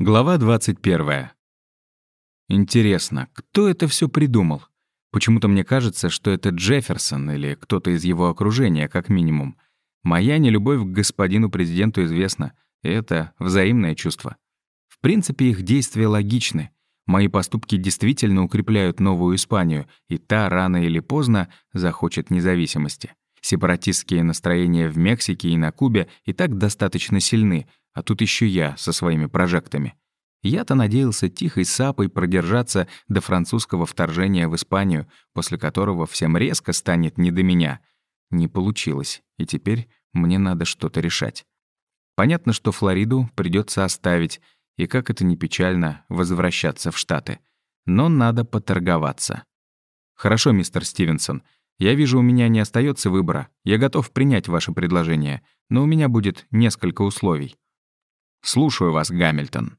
Глава 21. Интересно, кто это все придумал? Почему-то мне кажется, что это Джефферсон или кто-то из его окружения, как минимум. Моя нелюбовь к господину президенту известна, это взаимное чувство. В принципе, их действия логичны. Мои поступки действительно укрепляют Новую Испанию, и та рано или поздно захочет независимости. Сепаратистские настроения в Мексике и на Кубе и так достаточно сильны, а тут еще я со своими прожектами. Я-то надеялся тихой сапой продержаться до французского вторжения в Испанию, после которого всем резко станет не до меня. Не получилось, и теперь мне надо что-то решать. Понятно, что Флориду придется оставить, и, как это ни печально, возвращаться в Штаты. Но надо поторговаться. «Хорошо, мистер Стивенсон, я вижу, у меня не остается выбора. Я готов принять ваше предложение, но у меня будет несколько условий». Слушаю вас, Гамильтон.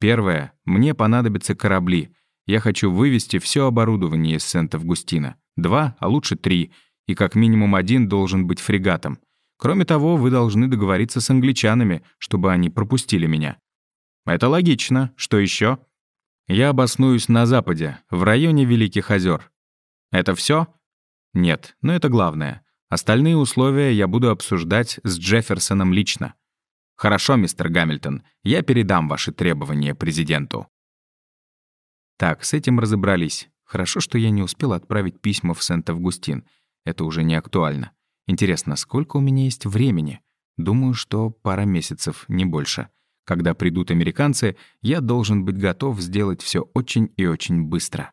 Первое. Мне понадобятся корабли. Я хочу вывести все оборудование из Сент-Августина. Два, а лучше три. И как минимум один должен быть фрегатом. Кроме того, вы должны договориться с англичанами, чтобы они пропустили меня. Это логично. Что еще? Я обоснуюсь на западе, в районе Великих озер. Это все? Нет, но это главное. Остальные условия я буду обсуждать с Джефферсоном лично. «Хорошо, мистер Гамильтон, я передам ваши требования президенту». Так, с этим разобрались. Хорошо, что я не успел отправить письма в Сент-Августин. Это уже не актуально. Интересно, сколько у меня есть времени? Думаю, что пара месяцев, не больше. Когда придут американцы, я должен быть готов сделать все очень и очень быстро.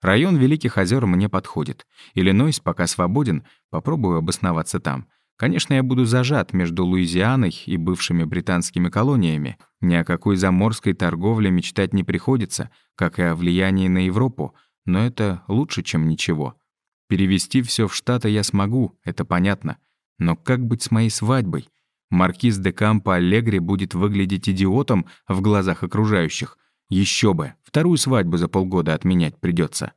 Район Великих озер мне подходит. Иллинойс пока свободен, попробую обосноваться там. Конечно, я буду зажат между Луизианой и бывшими британскими колониями. Ни о какой заморской торговле мечтать не приходится, как и о влиянии на Европу, но это лучше, чем ничего. Перевести все в Штаты я смогу, это понятно. Но как быть с моей свадьбой? Маркиз де Кампо Аллегри будет выглядеть идиотом в глазах окружающих. Еще бы, вторую свадьбу за полгода отменять придется.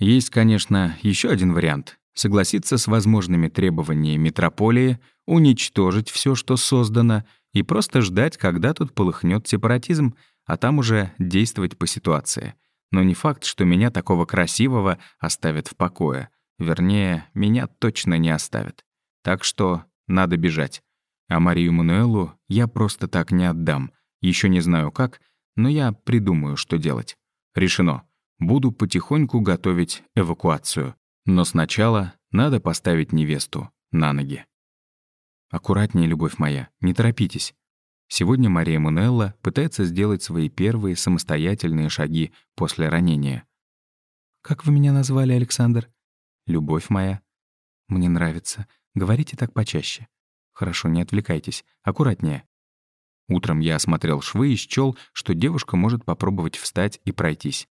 Есть, конечно, еще один вариант согласиться с возможными требованиями метрополии, уничтожить все, что создано, и просто ждать, когда тут полыхнет сепаратизм, а там уже действовать по ситуации. Но не факт, что меня такого красивого оставят в покое. Вернее, меня точно не оставят. Так что надо бежать. А Марию Мануэлу я просто так не отдам. Еще не знаю как, но я придумаю, что делать. Решено. Буду потихоньку готовить эвакуацию. Но сначала надо поставить невесту на ноги. Аккуратнее, любовь моя, не торопитесь. Сегодня Мария Мунелла пытается сделать свои первые самостоятельные шаги после ранения. «Как вы меня назвали, Александр?» «Любовь моя». «Мне нравится. Говорите так почаще». «Хорошо, не отвлекайтесь. Аккуратнее». Утром я осмотрел швы и счёл, что девушка может попробовать встать и пройтись.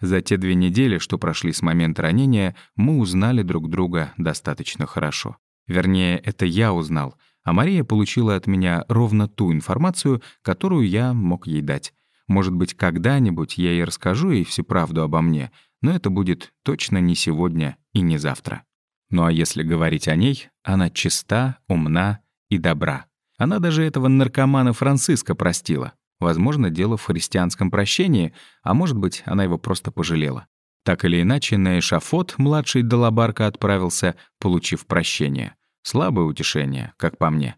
За те две недели, что прошли с момента ранения, мы узнали друг друга достаточно хорошо. Вернее, это я узнал, а Мария получила от меня ровно ту информацию, которую я мог ей дать. Может быть, когда-нибудь я ей расскажу ей всю правду обо мне, но это будет точно не сегодня и не завтра. Ну а если говорить о ней, она чиста, умна и добра. Она даже этого наркомана Франциска простила. Возможно, дело в христианском прощении, а может быть, она его просто пожалела. Так или иначе, на эшафот младший Долобарка отправился, получив прощение. Слабое утешение, как по мне.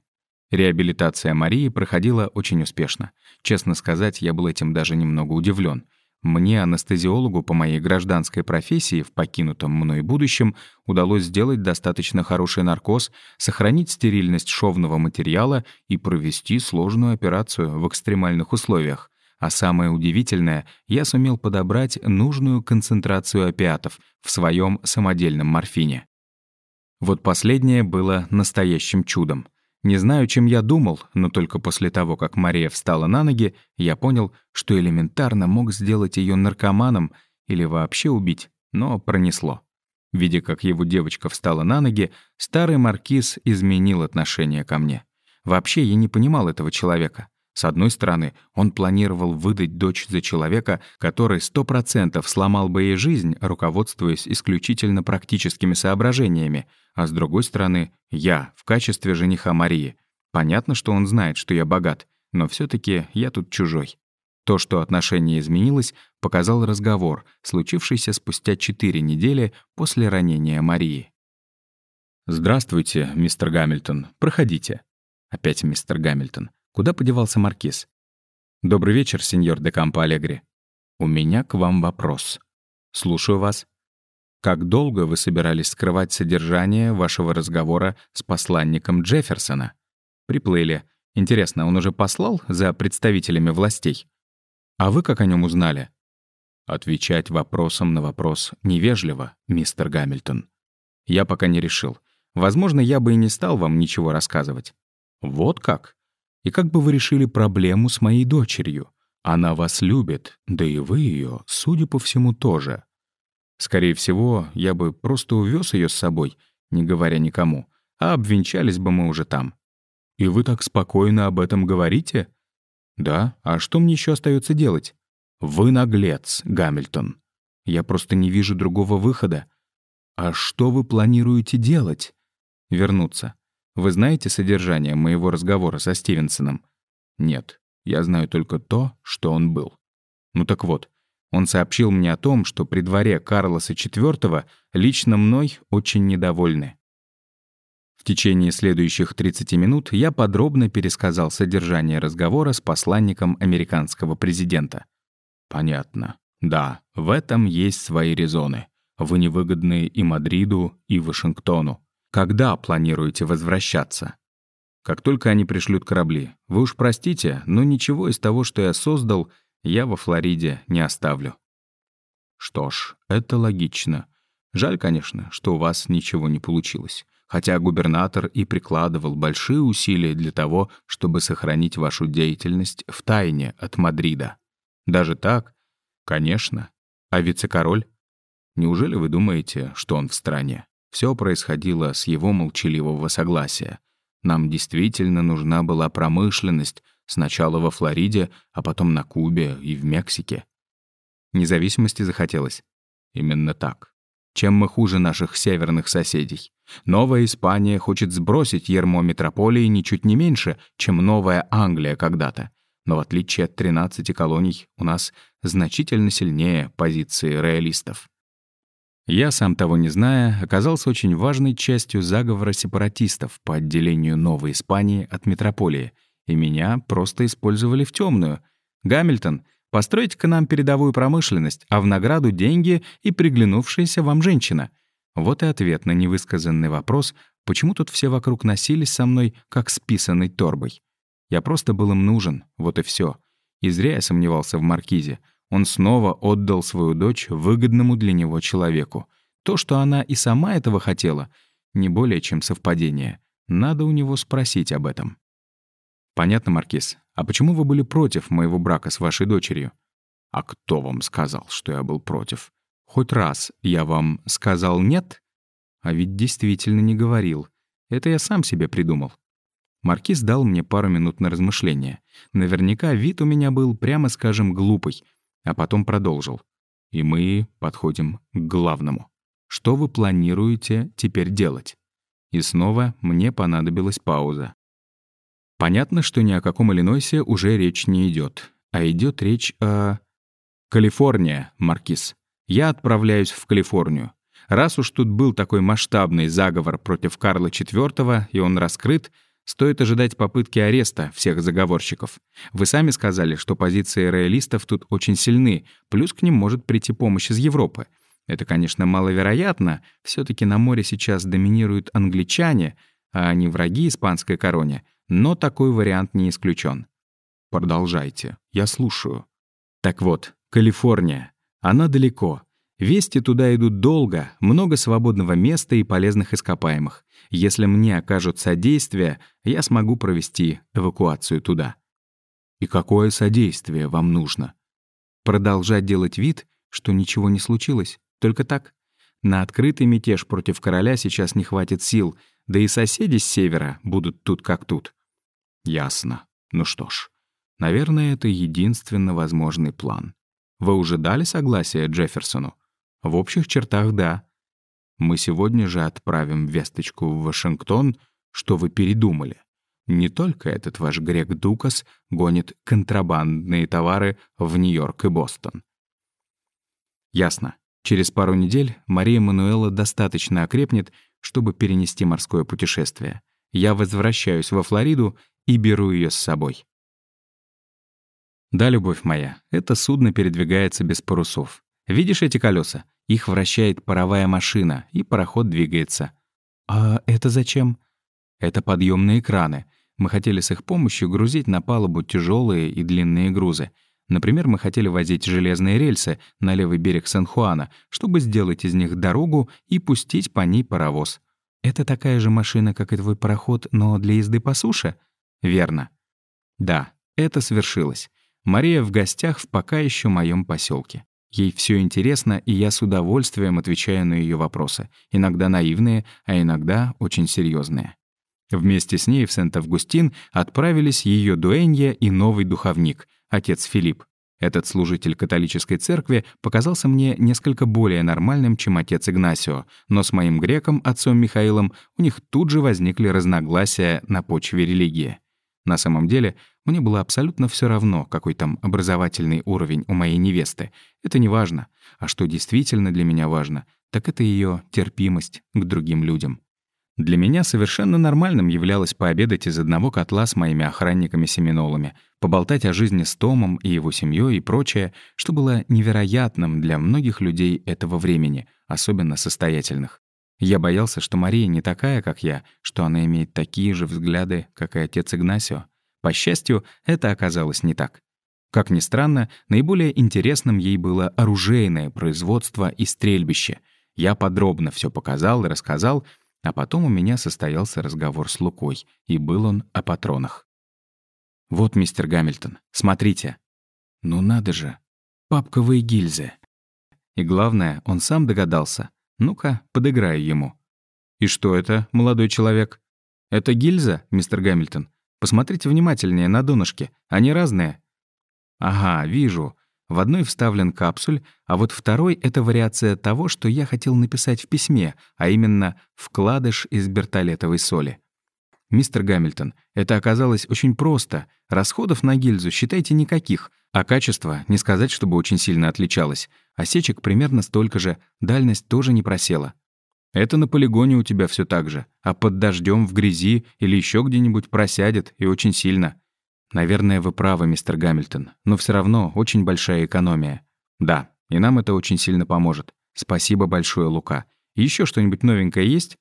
Реабилитация Марии проходила очень успешно. Честно сказать, я был этим даже немного удивлен. Мне, анестезиологу по моей гражданской профессии в покинутом мной будущем, удалось сделать достаточно хороший наркоз, сохранить стерильность шовного материала и провести сложную операцию в экстремальных условиях. А самое удивительное, я сумел подобрать нужную концентрацию опиатов в своем самодельном морфине. Вот последнее было настоящим чудом. Не знаю, чем я думал, но только после того, как Мария встала на ноги, я понял, что элементарно мог сделать ее наркоманом или вообще убить, но пронесло. Видя, как его девочка встала на ноги, старый маркиз изменил отношение ко мне. Вообще я не понимал этого человека. С одной стороны, он планировал выдать дочь за человека, который сто процентов сломал бы ей жизнь, руководствуясь исключительно практическими соображениями, а с другой стороны, я в качестве жениха Марии. Понятно, что он знает, что я богат. Но все таки я тут чужой. То, что отношение изменилось, показал разговор, случившийся спустя четыре недели после ранения Марии. «Здравствуйте, мистер Гамильтон. Проходите». Опять мистер Гамильтон. Куда подевался маркиз? «Добрый вечер, сеньор де Кампо Алегри. У меня к вам вопрос. Слушаю вас. Как долго вы собирались скрывать содержание вашего разговора с посланником Джефферсона? Приплыли. Интересно, он уже послал за представителями властей? А вы как о нем узнали? Отвечать вопросом на вопрос невежливо, мистер Гамильтон. Я пока не решил. Возможно, я бы и не стал вам ничего рассказывать. Вот как? И как бы вы решили проблему с моей дочерью? Она вас любит, да и вы ее, судя по всему, тоже. Скорее всего, я бы просто увез ее с собой, не говоря никому, а обвенчались бы мы уже там. И вы так спокойно об этом говорите? Да, а что мне еще остается делать? Вы наглец, Гамильтон. Я просто не вижу другого выхода. А что вы планируете делать? Вернуться. Вы знаете содержание моего разговора со Стивенсоном? Нет, я знаю только то, что он был. Ну так вот, он сообщил мне о том, что при дворе Карлоса IV лично мной очень недовольны. В течение следующих 30 минут я подробно пересказал содержание разговора с посланником американского президента. Понятно. Да, в этом есть свои резоны. Вы невыгодны и Мадриду, и Вашингтону. Когда планируете возвращаться? Как только они пришлют корабли. Вы уж простите, но ничего из того, что я создал, я во Флориде не оставлю. Что ж, это логично. Жаль, конечно, что у вас ничего не получилось. Хотя губернатор и прикладывал большие усилия для того, чтобы сохранить вашу деятельность в тайне от Мадрида. Даже так? Конечно. А вице-король? Неужели вы думаете, что он в стране? Все происходило с его молчаливого согласия. Нам действительно нужна была промышленность, сначала во Флориде, а потом на Кубе и в Мексике. Независимости захотелось. Именно так. Чем мы хуже наших северных соседей? Новая Испания хочет сбросить ермо метрополии ничуть не меньше, чем Новая Англия когда-то. Но в отличие от 13 колоний, у нас значительно сильнее позиции роялистов. Я, сам того не зная, оказался очень важной частью заговора сепаратистов по отделению Новой Испании от метрополии, и меня просто использовали в темную. «Гамильтон, постройте-ка нам передовую промышленность, а в награду деньги и приглянувшаяся вам женщина». Вот и ответ на невысказанный вопрос, почему тут все вокруг носились со мной, как с писаной торбой. Я просто был им нужен, вот и все. И зря я сомневался в Маркизе — он снова отдал свою дочь выгодному для него человеку. То, что она и сама этого хотела, не более чем совпадение. Надо у него спросить об этом. «Понятно, Маркиз. А почему вы были против моего брака с вашей дочерью?» «А кто вам сказал, что я был против? Хоть раз я вам сказал «нет»?» А ведь действительно не говорил. Это я сам себе придумал. Маркиз дал мне пару минут на размышление. Наверняка вид у меня был, прямо скажем, глупый — а потом продолжил. И мы подходим к главному. Что вы планируете теперь делать? И снова мне понадобилась пауза. Понятно, что ни о каком Иллинойсе уже речь не идет, а идет речь о... Калифорния, Маркиз. Я отправляюсь в Калифорнию. Раз уж тут был такой масштабный заговор против Карла IV, и он раскрыт, Стоит ожидать попытки ареста всех заговорщиков. Вы сами сказали, что позиции роялистов тут очень сильны, плюс к ним может прийти помощь из Европы. Это, конечно, маловероятно, все таки на море сейчас доминируют англичане, а не враги испанской короне, но такой вариант не исключен. Продолжайте, я слушаю. Так вот, Калифорния. Она далеко. Вести туда идут долго, много свободного места и полезных ископаемых. Если мне окажут содействие, я смогу провести эвакуацию туда. И какое содействие вам нужно? Продолжать делать вид, что ничего не случилось, только так? На открытый мятеж против короля сейчас не хватит сил, да и соседи с севера будут тут как тут. Ясно. Ну что ж, наверное, это единственно возможный план. Вы уже дали согласие Джефферсону? В общих чертах — да. Мы сегодня же отправим весточку в Вашингтон, что вы передумали. Не только этот ваш грек Дукас гонит контрабандные товары в Нью-Йорк и Бостон. Ясно. Через пару недель Мария Мануэла достаточно окрепнет, чтобы перенести морское путешествие. Я возвращаюсь во Флориду и беру ее с собой. Да, любовь моя, это судно передвигается без парусов. Видишь эти колеса? Их вращает паровая машина, и пароход двигается. А это зачем? Это подъемные краны. Мы хотели с их помощью грузить на палубу тяжелые и длинные грузы. Например, мы хотели возить железные рельсы на левый берег Сан-Хуана, чтобы сделать из них дорогу и пустить по ней паровоз. Это такая же машина, как и твой пароход, но для езды по суше? Верно. Да, это свершилось. Мария в гостях в пока еще моем поселке. Ей все интересно, и я с удовольствием отвечаю на ее вопросы, иногда наивные, а иногда очень серьезные. Вместе с ней в Сент-Августин отправились ее дуэнья и новый духовник, отец Филипп. Этот служитель католической церкви показался мне несколько более нормальным, чем отец Игнасио, но с моим греком, отцом Михаилом, у них тут же возникли разногласия на почве религии. На самом деле, мне было абсолютно все равно, какой там образовательный уровень у моей невесты. Это не важно. А что действительно для меня важно, так это ее терпимость к другим людям. Для меня совершенно нормальным являлось пообедать из одного котла с моими охранниками-семинолами, поболтать о жизни с Томом и его семьей и прочее, что было невероятным для многих людей этого времени, особенно состоятельных. Я боялся, что Мария не такая, как я, что она имеет такие же взгляды, как и отец Игнасио. По счастью, это оказалось не так. Как ни странно, наиболее интересным ей было оружейное производство и стрельбище. Я подробно все показал и рассказал, а потом у меня состоялся разговор с Лукой, и был он о патронах. «Вот, мистер Гамильтон, смотрите». «Ну надо же, папковые гильзы». И главное, он сам догадался. Ну-ка, подыграю ему. «И что это, молодой человек?» «Это гильза, мистер Гамильтон. Посмотрите внимательнее на донышки. Они разные». «Ага, вижу. В одной вставлен капсуль, а вот второй — это вариация того, что я хотел написать в письме, а именно «вкладыш из бертолетовой соли». «Мистер Гамильтон, это оказалось очень просто. Расходов на гильзу, считайте, никаких. А качество, не сказать, чтобы очень сильно отличалось. Осечек примерно столько же, дальность тоже не просела. Это на полигоне у тебя все так же, а под дождем в грязи или еще где-нибудь просядет и очень сильно. Наверное, вы правы, мистер Гамильтон, но все равно очень большая экономия. Да, и нам это очень сильно поможет. Спасибо большое, Лука. Еще что-нибудь новенькое есть?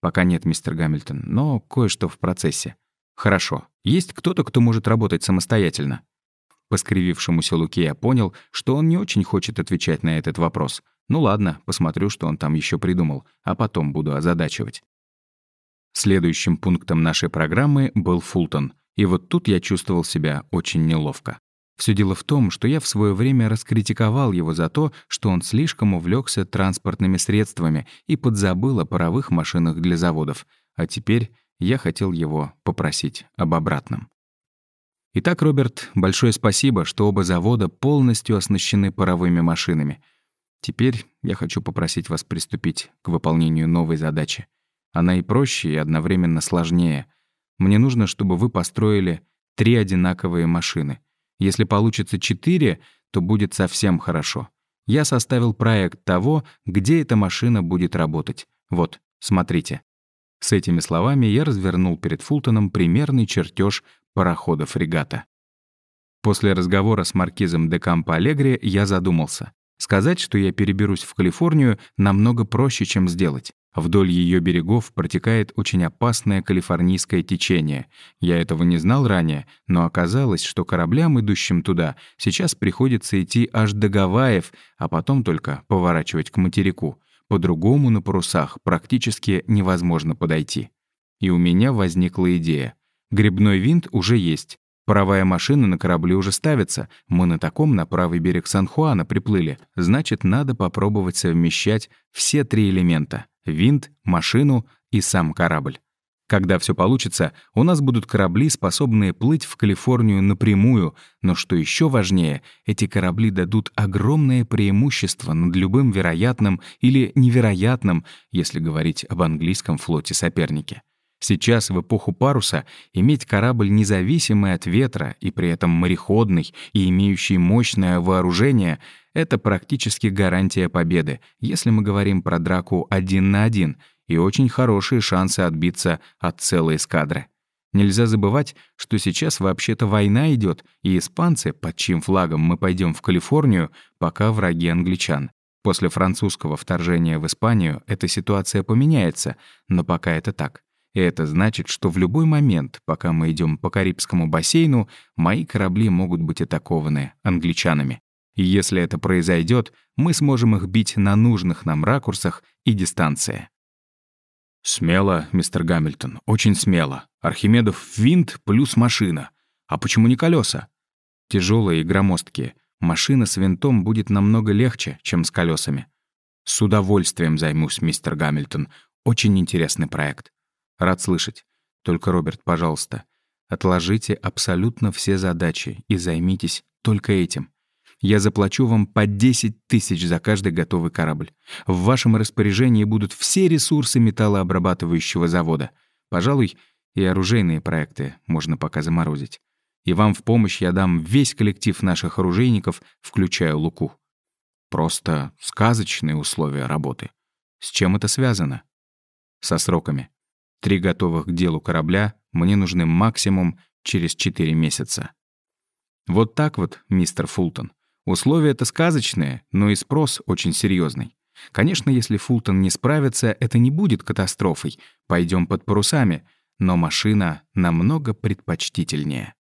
Пока нет, мистер Гамильтон, но кое-что в процессе. Хорошо. Есть кто-то, кто может работать самостоятельно? По скривившемуся Луке я понял, что он не очень хочет отвечать на этот вопрос. Ну ладно, посмотрю, что он там еще придумал, а потом буду озадачивать. Следующим пунктом нашей программы был Фултон. И вот тут я чувствовал себя очень неловко. Все дело в том, что я в свое время раскритиковал его за то, что он слишком увлекся транспортными средствами и подзабыл о паровых машинах для заводов. А теперь я хотел его попросить об обратном. Итак, Роберт, большое спасибо, что оба завода полностью оснащены паровыми машинами. Теперь я хочу попросить вас приступить к выполнению новой задачи. Она и проще, и одновременно сложнее. Мне нужно, чтобы вы построили три одинаковые машины. Если получится четыре, то будет совсем хорошо. Я составил проект того, где эта машина будет работать. Вот, смотрите. С этими словами я развернул перед Фултоном примерный чертеж парохода-фрегата. После разговора с маркизом де Кампо Алегри я задумался. Сказать, что я переберусь в Калифорнию, намного проще, чем сделать. Вдоль ее берегов протекает очень опасное калифорнийское течение. Я этого не знал ранее, но оказалось, что кораблям, идущим туда, сейчас приходится идти аж до Гавайев, а потом только поворачивать к материку. По-другому на парусах практически невозможно подойти. И у меня возникла идея. Грибной винт уже есть. Паровая машина на корабле уже ставится. Мы на таком на правый берег Сан-Хуана приплыли. Значит, надо попробовать совмещать все три элемента — винт, машину и сам корабль. Когда все получится, у нас будут корабли, способные плыть в Калифорнию напрямую, но что еще важнее, эти корабли дадут огромное преимущество над любым вероятным или невероятным, если говорить об английском флоте сопернике. Сейчас, в эпоху паруса, иметь корабль независимый от ветра и при этом мореходный и имеющий мощное вооружение — это практически гарантия победы, если мы говорим про драку один на один, и очень хорошие шансы отбиться от целой эскадры. Нельзя забывать, что сейчас вообще-то война идет, и испанцы, под чьим флагом мы пойдем в Калифорнию, пока враги англичан. После французского вторжения в Испанию эта ситуация поменяется, но пока это так. Это значит, что в любой момент, пока мы идем по Карибскому бассейну, мои корабли могут быть атакованы англичанами. И если это произойдет, мы сможем их бить на нужных нам ракурсах и дистанции. «Смело, мистер Гамильтон, очень смело. Архимедов винт плюс машина. А почему не колеса? Тяжелые и громоздкие. Машина с винтом будет намного легче, чем с колесами. С удовольствием займусь, мистер Гамильтон. Очень интересный проект. Рад слышать. Только, Роберт, пожалуйста, отложите абсолютно все задачи и займитесь только этим. Я заплачу вам по 10 тысяч за каждый готовый корабль. В вашем распоряжении будут все ресурсы металлообрабатывающего завода. Пожалуй, и оружейные проекты можно пока заморозить. И вам в помощь я дам весь коллектив наших оружейников, включая Луку. Просто сказочные условия работы. С чем это связано? Со сроками. Три готовых к делу корабля мне нужны максимум через четыре месяца. Вот так вот, мистер Фултон. Условия это сказочные, но и спрос очень серьезный. Конечно, если Фултон не справится, это не будет катастрофой. Пойдем под парусами. Но машина намного предпочтительнее.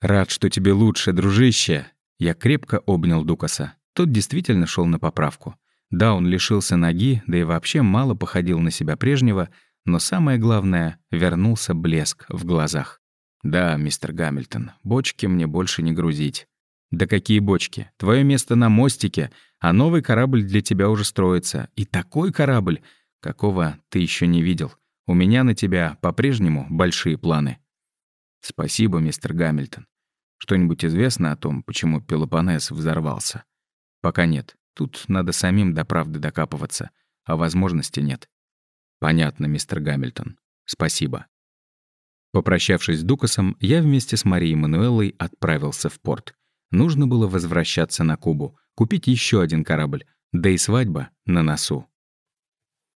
«Рад, что тебе лучше, дружище!» Я крепко обнял Дукаса. Тот действительно шел на поправку. Да, он лишился ноги, да и вообще мало походил на себя прежнего, но самое главное — вернулся блеск в глазах. «Да, мистер Гамильтон, бочки мне больше не грузить». «Да какие бочки? Твое место на мостике, а новый корабль для тебя уже строится. И такой корабль, какого ты еще не видел. У меня на тебя по-прежнему большие планы». «Спасибо, мистер Гамильтон. Что-нибудь известно о том, почему Пелопонес взорвался?» «Пока нет. Тут надо самим до правды докапываться, а возможности нет». «Понятно, мистер Гамильтон. Спасибо». Попрощавшись с Дукасом, я вместе с Марией Мануэлой отправился в порт. Нужно было возвращаться на Кубу, купить еще один корабль, да и свадьба на носу.